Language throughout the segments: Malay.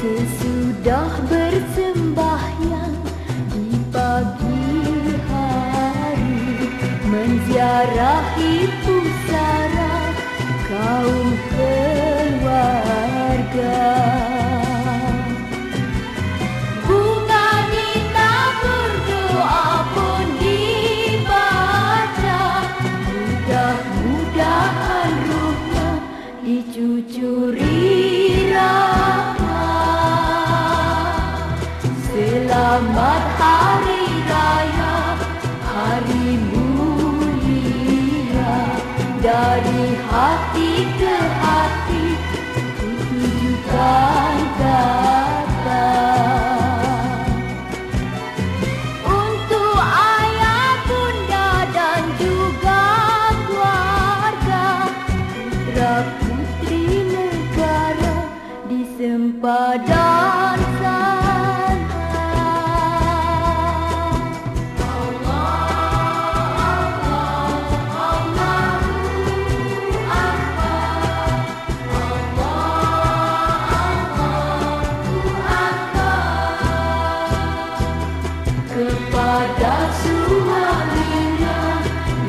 Sesudah bersembahyang di pagi hari Menziarahi pusara kaum keluarga. Dicucuri. Selamat Hari Raya Hari Mulia. Dari hati ke hati Kutujukan putri negara di sempadan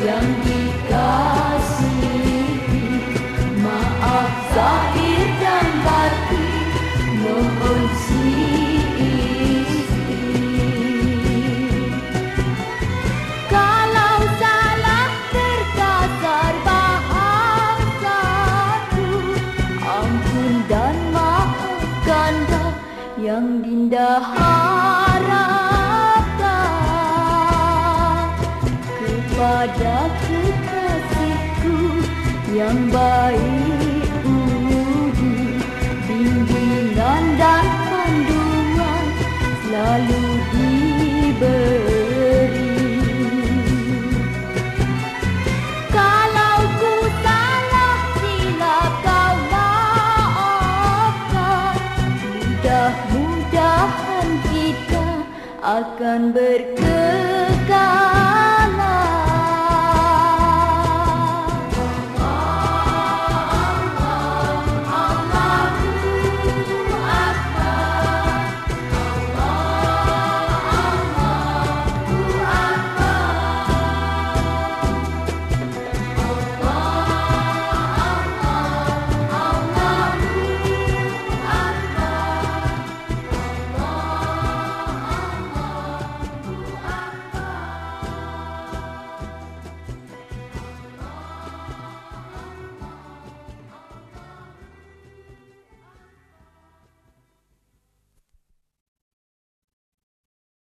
yang dikasihi. Maaf zahir dan batin mohon si istri. Kalau salah terkasar bahasaku ampun dan maafkanlah dinda harapkan padaku kasihku yang baik umudi bimbingan dan panduan selalu diberi. kalau ku salah silap kau maafkan dah mudahan kita Akan berkekal